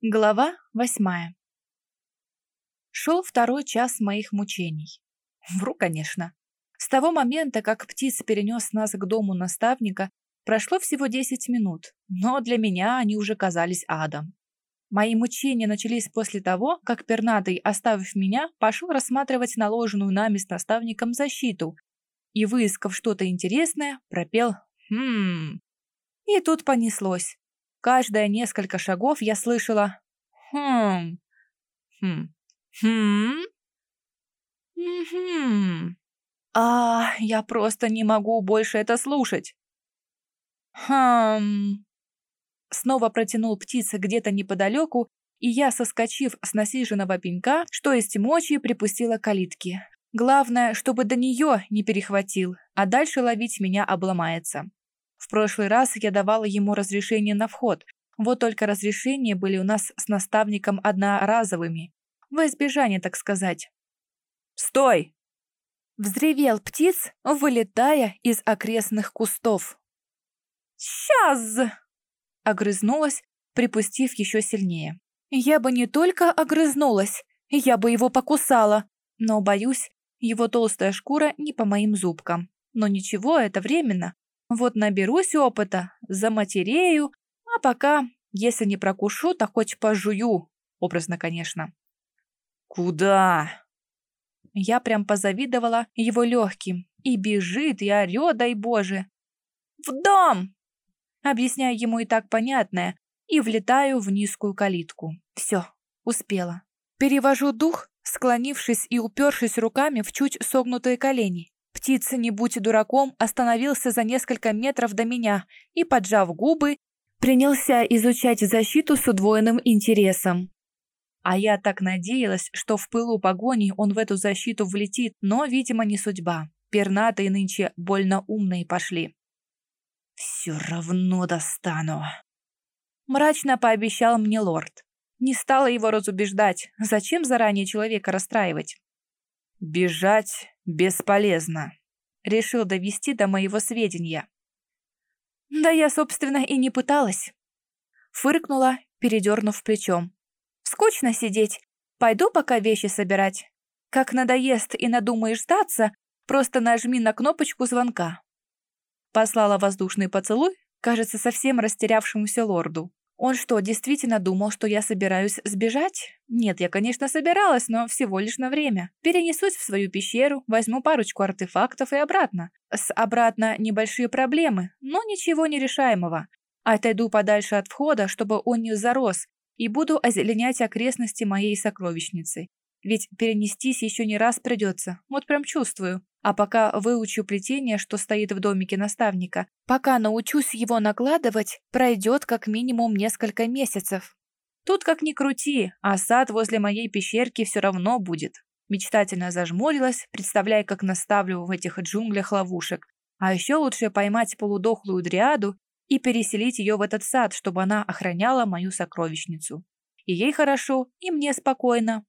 Глава восьмая. Шел второй час моих мучений. Вру, конечно. С того момента, как птиц перенес нас к дому наставника, прошло всего десять минут, но для меня они уже казались адом. Мои мучения начались после того, как пернатый, оставив меня, пошел рассматривать наложенную нами с наставником защиту и, выискав что-то интересное, пропел «Хм». И тут понеслось. Каждые несколько шагов я слышала «Хм, хм, хм, хм, а я просто не могу больше это слушать». «Хм...» Снова протянул птица где-то неподалеку, и я, соскочив с насиженного пенька, что есть мочи, припустила к калитке. Главное, чтобы до нее не перехватил, а дальше ловить меня обломается. В прошлый раз я давала ему разрешение на вход, вот только разрешения были у нас с наставником одноразовыми, во избежание, так сказать. «Стой!» Взревел птиц, вылетая из окрестных кустов. «Сейчас!» Огрызнулась, припустив еще сильнее. Я бы не только огрызнулась, я бы его покусала, но, боюсь, его толстая шкура не по моим зубкам. Но ничего, это временно. Вот наберусь опыта, заматерею, а пока, если не прокушу, то хоть пожую. Образно, конечно. «Куда?» Я прям позавидовала его легким. И бежит, и орет, дай боже. «В дом!» Объясняю ему и так понятное, и влетаю в низкую калитку. Все, успела. Перевожу дух, склонившись и упершись руками в чуть согнутые колени. Птица, не будь дураком, остановился за несколько метров до меня и, поджав губы, принялся изучать защиту с удвоенным интересом. А я так надеялась, что в пылу погони он в эту защиту влетит, но, видимо, не судьба. Пернатые нынче больно умные пошли. «Все равно достану», — мрачно пообещал мне лорд. Не стала его разубеждать. Зачем заранее человека расстраивать? «Бежать бесполезно», — решил довести до моего сведения. Да я, собственно, и не пыталась. Фыркнула, передернув плечом. Скучно сидеть. Пойду пока вещи собирать. Как надоест и надумаешь сдаться, просто нажми на кнопочку звонка. Послала воздушный поцелуй, кажется, совсем растерявшемуся лорду. Он что, действительно думал, что я собираюсь сбежать? Нет, я, конечно, собиралась, но всего лишь на время. Перенесусь в свою пещеру, возьму парочку артефактов и обратно. С обратно небольшие проблемы, но ничего нерешаемого. Отойду подальше от входа, чтобы он не зарос, и буду озеленять окрестности моей сокровищницы. Ведь перенестись еще не раз придется, вот прям чувствую. А пока выучу плетение, что стоит в домике наставника, пока научусь его накладывать, пройдет как минимум несколько месяцев. Тут как ни крути, а сад возле моей пещерки все равно будет. Мечтательно зажмурилась, представляя, как наставлю в этих джунглях ловушек. А еще лучше поймать полудохлую дриаду и переселить ее в этот сад, чтобы она охраняла мою сокровищницу. И ей хорошо, и мне спокойно.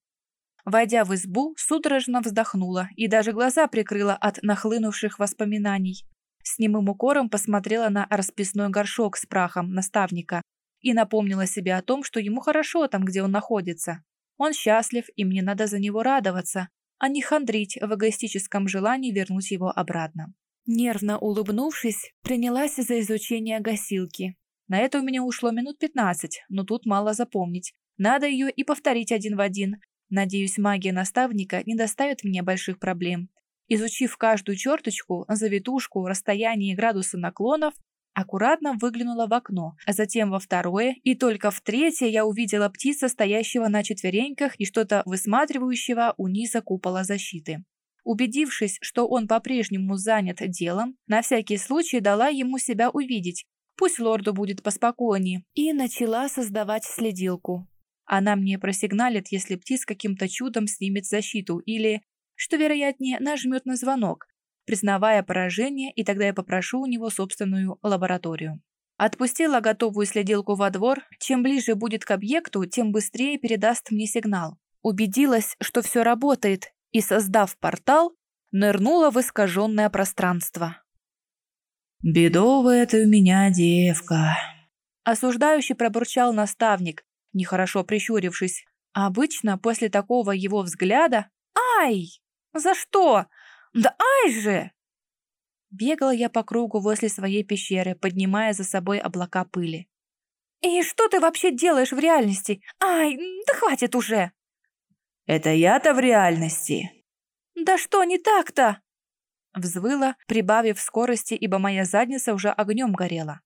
Войдя в избу, судорожно вздохнула и даже глаза прикрыла от нахлынувших воспоминаний. С немым укором посмотрела на расписной горшок с прахом наставника и напомнила себе о том, что ему хорошо там, где он находится. Он счастлив, и мне надо за него радоваться, а не хандрить в эгоистическом желании вернуть его обратно. Нервно улыбнувшись, принялась за изучение гасилки. На это у меня ушло минут пятнадцать, но тут мало запомнить. Надо ее и повторить один в один, Надеюсь, магия наставника не доставит мне больших проблем. Изучив каждую черточку, завитушку, расстояние и градусы наклонов, аккуратно выглянула в окно, а затем во второе, и только в третье я увидела птица, стоящего на четвереньках и что-то высматривающего у низа купола защиты. Убедившись, что он по-прежнему занят делом, на всякий случай дала ему себя увидеть, пусть лорду будет поспокойнее, и начала создавать следилку. Она мне просигналит, если птиц каким-то чудом снимет защиту или, что вероятнее, нажмет на звонок, признавая поражение, и тогда я попрошу у него собственную лабораторию. Отпустила готовую следилку во двор. Чем ближе будет к объекту, тем быстрее передаст мне сигнал. Убедилась, что все работает, и, создав портал, нырнула в искаженное пространство. «Бедовая ты у меня девка», — осуждающий пробурчал наставник, нехорошо прищурившись. Обычно после такого его взгляда «Ай! За что? Да ай же!» Бегала я по кругу возле своей пещеры, поднимая за собой облака пыли. «И что ты вообще делаешь в реальности? Ай, да хватит уже!» «Это я-то в реальности!» «Да что не так-то?» Взвыла, прибавив скорости, ибо моя задница уже огнем горела.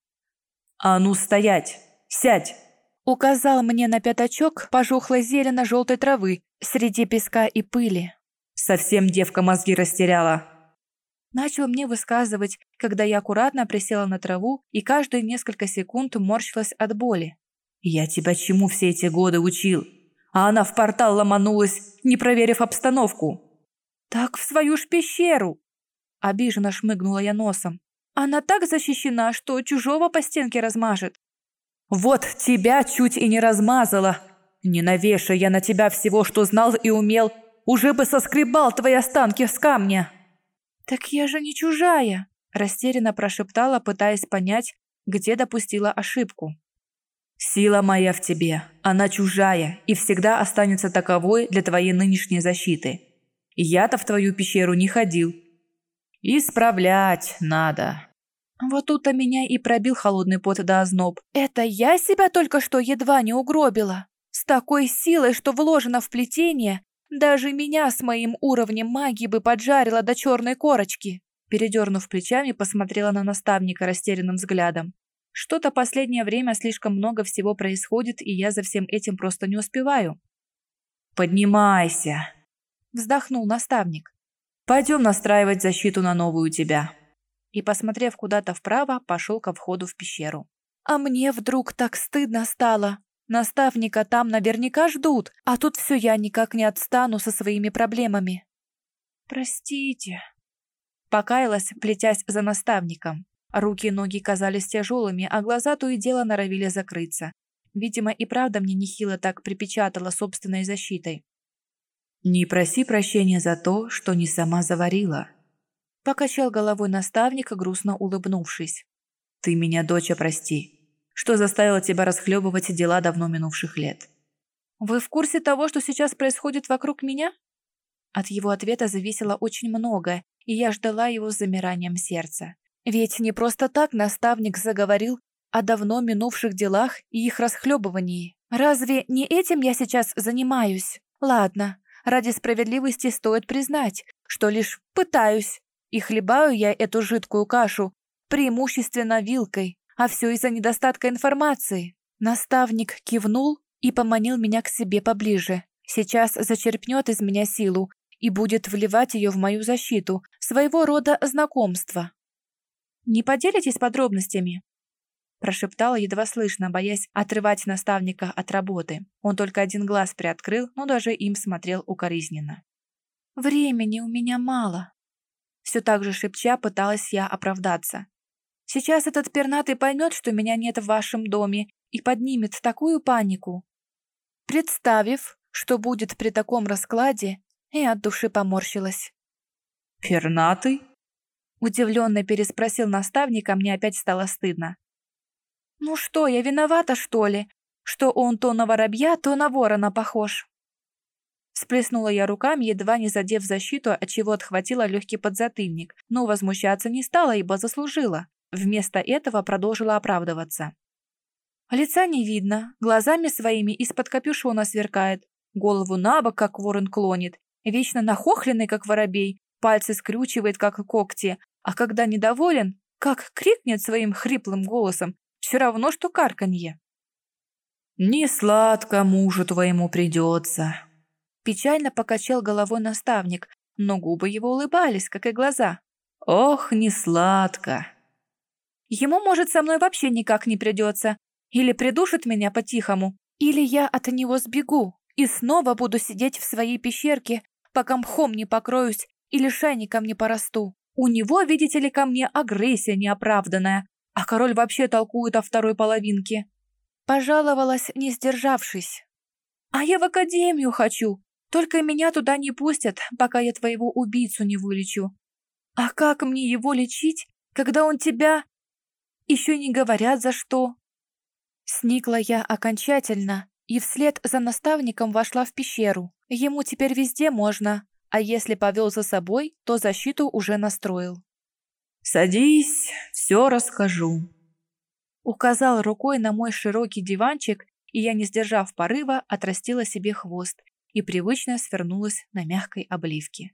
«А ну стоять! Сядь!» Указал мне на пятачок пожухлой зелено-желтой травы среди песка и пыли. «Совсем девка мозги растеряла!» Начал мне высказывать, когда я аккуратно присела на траву и каждые несколько секунд морщилась от боли. «Я тебя чему все эти годы учил? А она в портал ломанулась, не проверив обстановку!» «Так в свою ж пещеру!» Обиженно шмыгнула я носом. «Она так защищена, что чужого по стенке размажет!» «Вот тебя чуть и не размазала! Не навешай я на тебя всего, что знал и умел, уже бы соскребал твои останки с камня!» «Так я же не чужая!» Растерянно прошептала, пытаясь понять, где допустила ошибку. «Сила моя в тебе. Она чужая и всегда останется таковой для твоей нынешней защиты. Я-то в твою пещеру не ходил. Исправлять надо». Вот тут-то меня и пробил холодный пот до озноб. «Это я себя только что едва не угробила? С такой силой, что вложено в плетение, даже меня с моим уровнем магии бы поджарила до черной корочки. Передернув плечами, посмотрела на наставника растерянным взглядом. Что-то последнее время слишком много всего происходит, и я за всем этим просто не успеваю. «Поднимайся!» Вздохнул наставник. «Пойдем настраивать защиту на новую тебя». И, посмотрев куда-то вправо, пошел ко входу в пещеру. А мне вдруг так стыдно стало. Наставника там наверняка ждут, а тут все я никак не отстану со своими проблемами. Простите. Покаялась, плетясь за наставником. Руки и ноги казались тяжелыми, а глаза то и дело норовили закрыться. Видимо, и правда мне нехило так припечатала собственной защитой. «Не проси прощения за то, что не сама заварила», — покачал головой наставник, грустно улыбнувшись. «Ты меня, доча, прости. Что заставило тебя расхлебывать дела давно минувших лет? Вы в курсе того, что сейчас происходит вокруг меня? От его ответа зависело очень многое, и я ждала его с замиранием сердца. Ведь не просто так наставник заговорил о давно минувших делах и их расхлебывании. Разве не этим я сейчас занимаюсь? Ладно, ради справедливости стоит признать, что лишь пытаюсь, и хлебаю я эту жидкую кашу преимущественно вилкой, а все из-за недостатка информации. Наставник кивнул и поманил меня к себе поближе. Сейчас зачерпнет из меня силу и будет вливать ее в мою защиту, своего рода знакомство. «Не поделитесь подробностями?» Прошептала едва слышно, боясь отрывать наставника от работы. Он только один глаз приоткрыл, но даже им смотрел укоризненно. «Времени у меня мало». Все так же шепча пыталась я оправдаться. Сейчас этот пернатый поймет, что меня нет в вашем доме, и поднимет такую панику. Представив, что будет при таком раскладе, и от души поморщилась. «Пернатый?» Удивленно переспросил наставник, а мне опять стало стыдно. «Ну что, я виновата, что ли? Что он то на воробья, то на ворона похож?» Сплеснула я руками, едва не задев защиту, отчего отхватила легкий подзатыльник, но возмущаться не стала, ибо заслужила. Вместо этого продолжила оправдываться. Лица не видно, глазами своими из-под капюшона сверкает, голову на бок, как ворон клонит, вечно нахохленный, как воробей, пальцы скрючивает, как когти, а когда недоволен, как крикнет своим хриплым голосом, все равно, что карканье. «Не сладко мужу твоему придется», Печально покачал головой наставник, но губы его улыбались, как и глаза. «Ох, не сладко!» Ему, может, со мной вообще никак не придется. Или придушит меня по-тихому, или я от него сбегу и снова буду сидеть в своей пещерке, пока мхом не покроюсь или шайником не порасту. У него, видите ли, ко мне агрессия неоправданная, а король вообще толкует о второй половинке. Пожаловалась, не сдержавшись. А я в академию хочу, только меня туда не пустят, пока я твоего убийцу не вылечу. А как мне его лечить, когда он тебя еще не говорят за что. Сникла я окончательно И вслед за наставником вошла в пещеру. Ему теперь везде можно, а если повел за собой, то защиту уже настроил. «Садись, все расскажу», Указал рукой на мой широкий диванчик, и я, не сдержав порыва, отрастила себе хвост и привычно свернулась на мягкой обливке.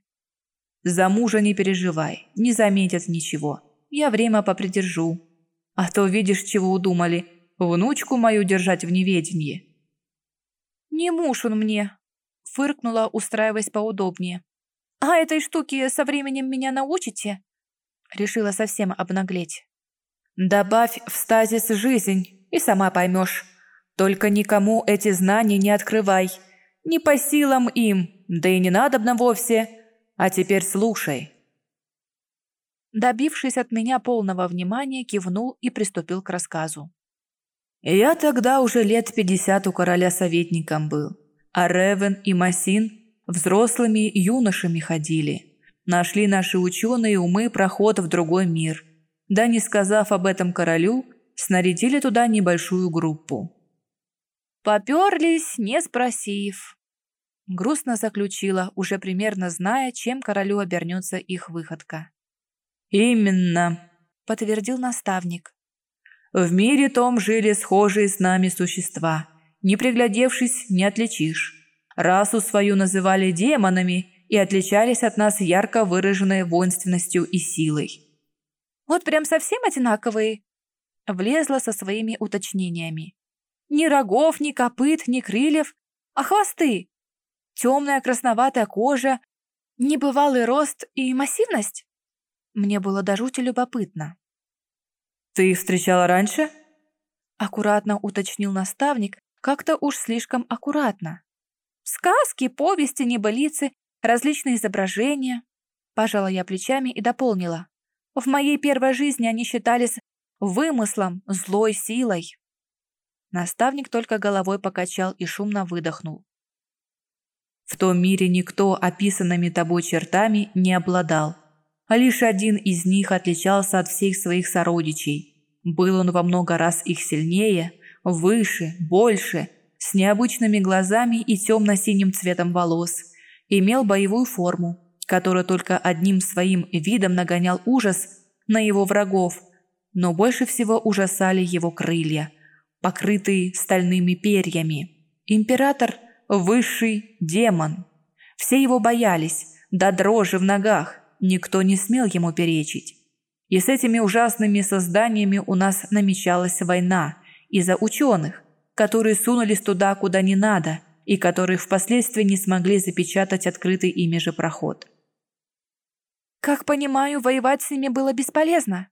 «За мужа не переживай, не заметят ничего. Я время попридержу. А то видишь, чего удумали, внучку мою держать в неведении». «Не муж он мне», — фыркнула, устраиваясь поудобнее. «А этой штуке со временем меня научите?» Решила совсем обнаглеть. Добавь в стазис жизнь, и сама поймешь. Только никому эти знания не открывай. Не по силам им, да и не надобно вовсе. А теперь слушай». Добившись от меня полного внимания, кивнул и приступил к рассказу. «Я тогда уже лет пятьдесят у короля советником был, а Ревен и Масин взрослыми юношами ходили. Нашли наши ученые умы проход в другой мир» да не сказав об этом королю, снарядили туда небольшую группу. «Поперлись, не спросив», — грустно заключила, уже примерно зная, чем королю обернется их выходка. «Именно», — подтвердил наставник. «В мире том жили схожие с нами существа. Не приглядевшись, не отличишь. Расу свою называли демонами и отличались от нас ярко выраженной воинственностью и силой. Вот прям совсем одинаковые?» Влезла со своими уточнениями. «Ни рогов, ни копыт, ни крыльев, а хвосты. Темная красноватая кожа, небывалый рост и массивность?» Мне было до жути любопытно. «Ты их встречала раньше?» Аккуратно уточнил наставник, как-то уж слишком аккуратно. «Сказки, повести, небылицы, различные изображения». Пожала я плечами и дополнила. В моей первой жизни они считались вымыслом, злой силой. Наставник только головой покачал и шумно выдохнул. В том мире никто описанными тобой чертами не обладал, а лишь один из них отличался от всех своих сородичей. Был он во много раз их сильнее, выше, больше, с необычными глазами и темно-синим цветом волос, имел боевую форму, который только одним своим видом нагонял ужас на его врагов, но больше всего ужасали его крылья, покрытые стальными перьями. Император – высший демон. Все его боялись, до дрожи в ногах, никто не смел ему перечить. И с этими ужасными созданиями у нас намечалась война из-за ученых, которые сунулись туда, куда не надо, и которые впоследствии не смогли запечатать открытый ими же проход. Как понимаю, воевать с ними было бесполезно.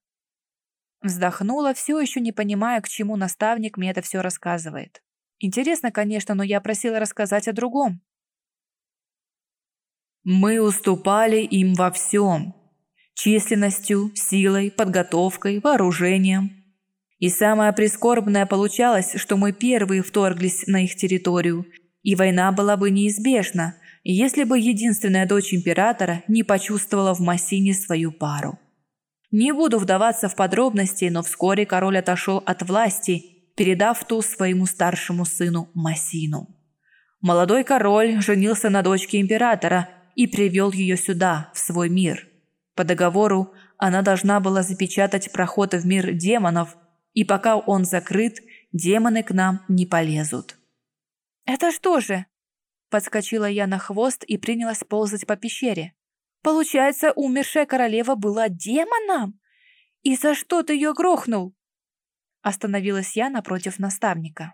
Вздохнула, все еще не понимая, к чему наставник мне это все рассказывает. Интересно, конечно, но я просила рассказать о другом. Мы уступали им во всем. Численностью, силой, подготовкой, вооружением. И самое прискорбное получалось, что мы первые вторглись на их территорию, и война была бы неизбежна, если бы единственная дочь императора не почувствовала в Массине свою пару. Не буду вдаваться в подробности, но вскоре король отошел от власти, передав ту своему старшему сыну Массину. Молодой король женился на дочке императора и привел ее сюда, в свой мир. По договору она должна была запечатать проход в мир демонов, и пока он закрыт, демоны к нам не полезут. «Это что же, Подскочила я на хвост и принялась ползать по пещере. Получается, умершая королева была демоном? И за что ты ее грохнул? Остановилась я напротив наставника.